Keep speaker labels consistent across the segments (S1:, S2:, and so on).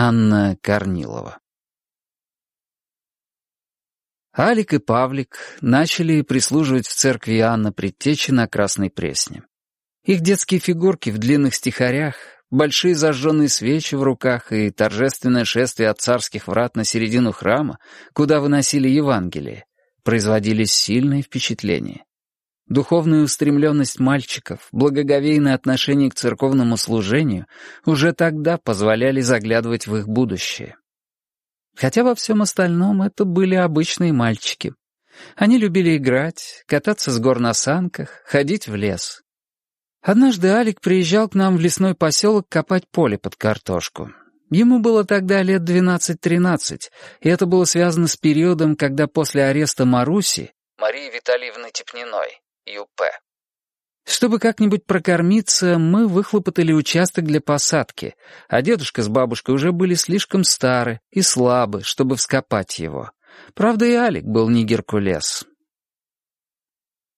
S1: Анна Корнилова Алик и Павлик начали прислуживать в церкви Анна Предтечи на Красной Пресне. Их детские фигурки в длинных стихарях, большие зажженные свечи в руках и торжественное шествие от царских врат на середину храма, куда выносили Евангелие, производили сильное впечатление. Духовная устремленность мальчиков, благоговейное отношение к церковному служению уже тогда позволяли заглядывать в их будущее. Хотя во всем остальном это были обычные мальчики. Они любили играть, кататься с гор на санках, ходить в лес. Однажды Алик приезжал к нам в лесной поселок копать поле под картошку. Ему было тогда лет 12-13, и это было связано с периодом, когда после ареста Маруси, Марии Витальевны Тепниной, ЮП. Чтобы как-нибудь прокормиться, мы выхлопотали участок для посадки, а дедушка с бабушкой уже были слишком стары и слабы, чтобы вскопать его. Правда, и Алик был не Геркулес.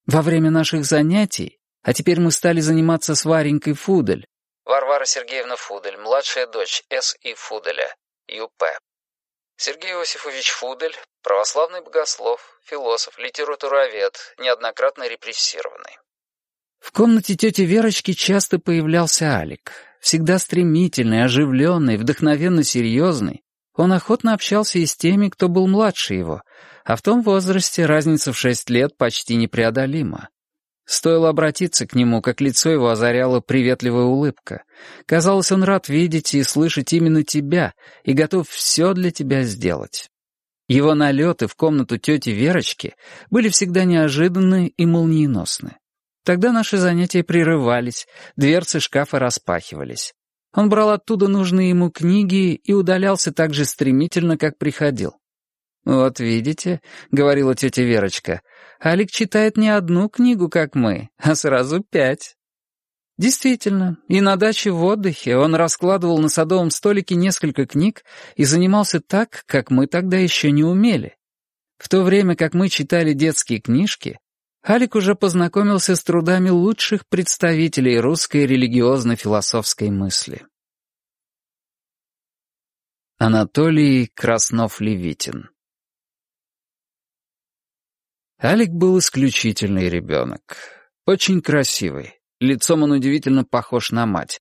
S1: Во время наших занятий, а теперь мы стали заниматься с Варенькой Фудель, Варвара Сергеевна Фудель, младшая дочь С. И. Фуделя, ЮП. Сергей Иосифович Фудель, православный богослов, философ, литературовед, неоднократно репрессированный. В комнате тети Верочки часто появлялся Алик. Всегда стремительный, оживленный, вдохновенно серьезный. Он охотно общался и с теми, кто был младше его, а в том возрасте разница в шесть лет почти непреодолима. Стоило обратиться к нему, как лицо его озаряла приветливая улыбка. Казалось, он рад видеть и слышать именно тебя и готов все для тебя сделать. Его налеты в комнату тети Верочки были всегда неожиданны и молниеносны. Тогда наши занятия прерывались, дверцы шкафа распахивались. Он брал оттуда нужные ему книги и удалялся так же стремительно, как приходил. «Вот видите», — говорила тетя Верочка, — «Алик читает не одну книгу, как мы, а сразу пять». Действительно, и на даче в отдыхе он раскладывал на садовом столике несколько книг и занимался так, как мы тогда еще не умели. В то время, как мы читали детские книжки, Алик уже познакомился с трудами лучших представителей русской религиозно-философской мысли. Анатолий Краснов-Левитин Алик был исключительный ребенок. Очень красивый. Лицом он удивительно похож на мать.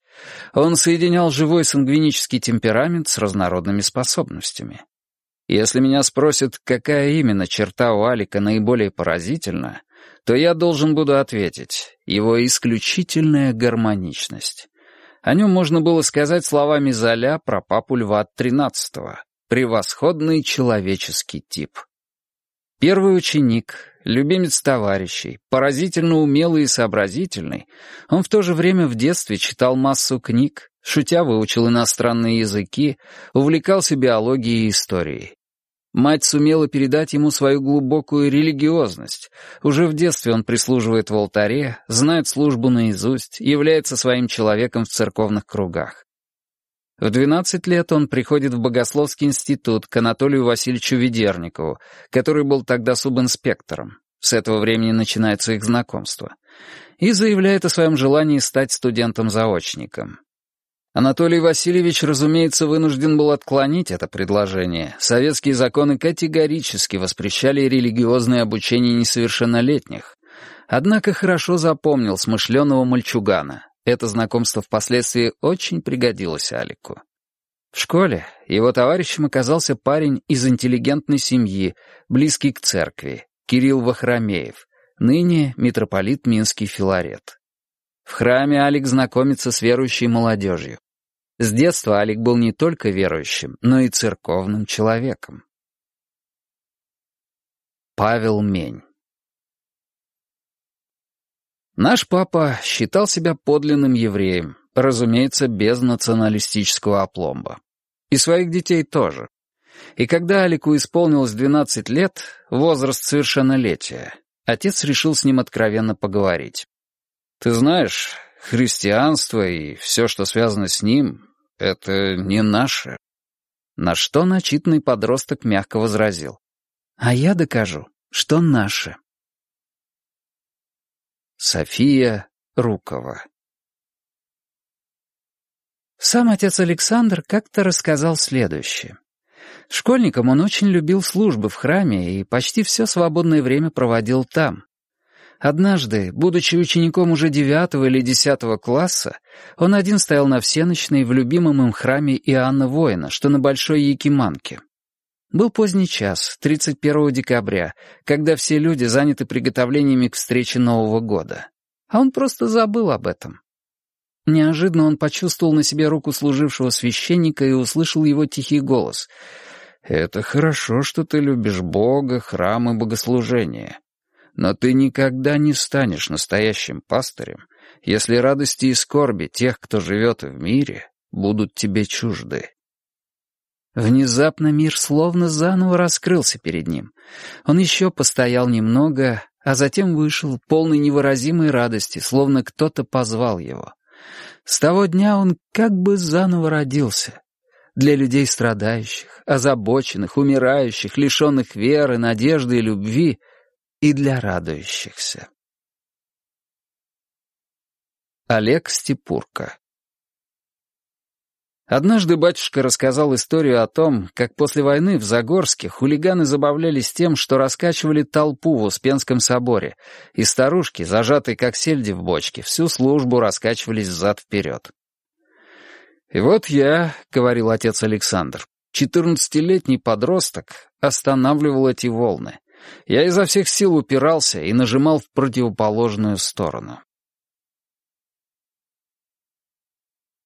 S1: Он соединял живой сангвинический темперамент с разнородными способностями. Если меня спросят, какая именно черта у Алика наиболее поразительна, то я должен буду ответить — его исключительная гармоничность. О нем можно было сказать словами Золя про папу Льва XIII. Превосходный человеческий тип. Первый ученик, любимец товарищей, поразительно умелый и сообразительный, он в то же время в детстве читал массу книг, шутя выучил иностранные языки, увлекался биологией и историей. Мать сумела передать ему свою глубокую религиозность. Уже в детстве он прислуживает в алтаре, знает службу наизусть, является своим человеком в церковных кругах. В 12 лет он приходит в Богословский институт к Анатолию Васильевичу Ведерникову, который был тогда субинспектором. С этого времени начинается их знакомство. И заявляет о своем желании стать студентом-заочником. Анатолий Васильевич, разумеется, вынужден был отклонить это предложение. Советские законы категорически воспрещали религиозное обучение несовершеннолетних. Однако хорошо запомнил смышленого мальчугана, это знакомство впоследствии очень пригодилось Алику. В школе его товарищем оказался парень из интеллигентной семьи, близкий к церкви, Кирилл Вахромеев, ныне митрополит Минский Филарет. В храме Алик знакомится с верующей молодежью. С детства Алик был не только верующим, но и церковным человеком. Павел Мень Наш папа считал себя подлинным евреем, разумеется, без националистического опломба. И своих детей тоже. И когда Алику исполнилось 12 лет, возраст совершеннолетия, отец решил с ним откровенно поговорить. «Ты знаешь, христианство и все, что связано с ним, это не наше». На что начитанный подросток мягко возразил. «А я докажу, что наше». София Рукова Сам отец Александр как-то рассказал следующее. Школьником он очень любил службы в храме и почти все свободное время проводил там. Однажды, будучи учеником уже девятого или десятого класса, он один стоял на всеночной в любимом им храме Иоанна Воина, что на Большой Якиманке. Был поздний час, 31 декабря, когда все люди заняты приготовлениями к встрече Нового года. А он просто забыл об этом. Неожиданно он почувствовал на себе руку служившего священника и услышал его тихий голос. «Это хорошо, что ты любишь Бога, храм и богослужение. Но ты никогда не станешь настоящим пастырем, если радости и скорби тех, кто живет в мире, будут тебе чужды». Внезапно мир словно заново раскрылся перед ним. Он еще постоял немного, а затем вышел, полный невыразимой радости, словно кто-то позвал его. С того дня он как бы заново родился. Для людей страдающих, озабоченных, умирающих, лишенных веры, надежды и любви, и для радующихся. Олег Степурко Однажды батюшка рассказал историю о том, как после войны в Загорске хулиганы забавлялись тем, что раскачивали толпу в Успенском соборе, и старушки, зажатые как сельди в бочке, всю службу раскачивались взад-вперед. «И вот я», — говорил отец Александр, — «четырнадцатилетний подросток останавливал эти волны. Я изо всех сил упирался и нажимал в противоположную сторону».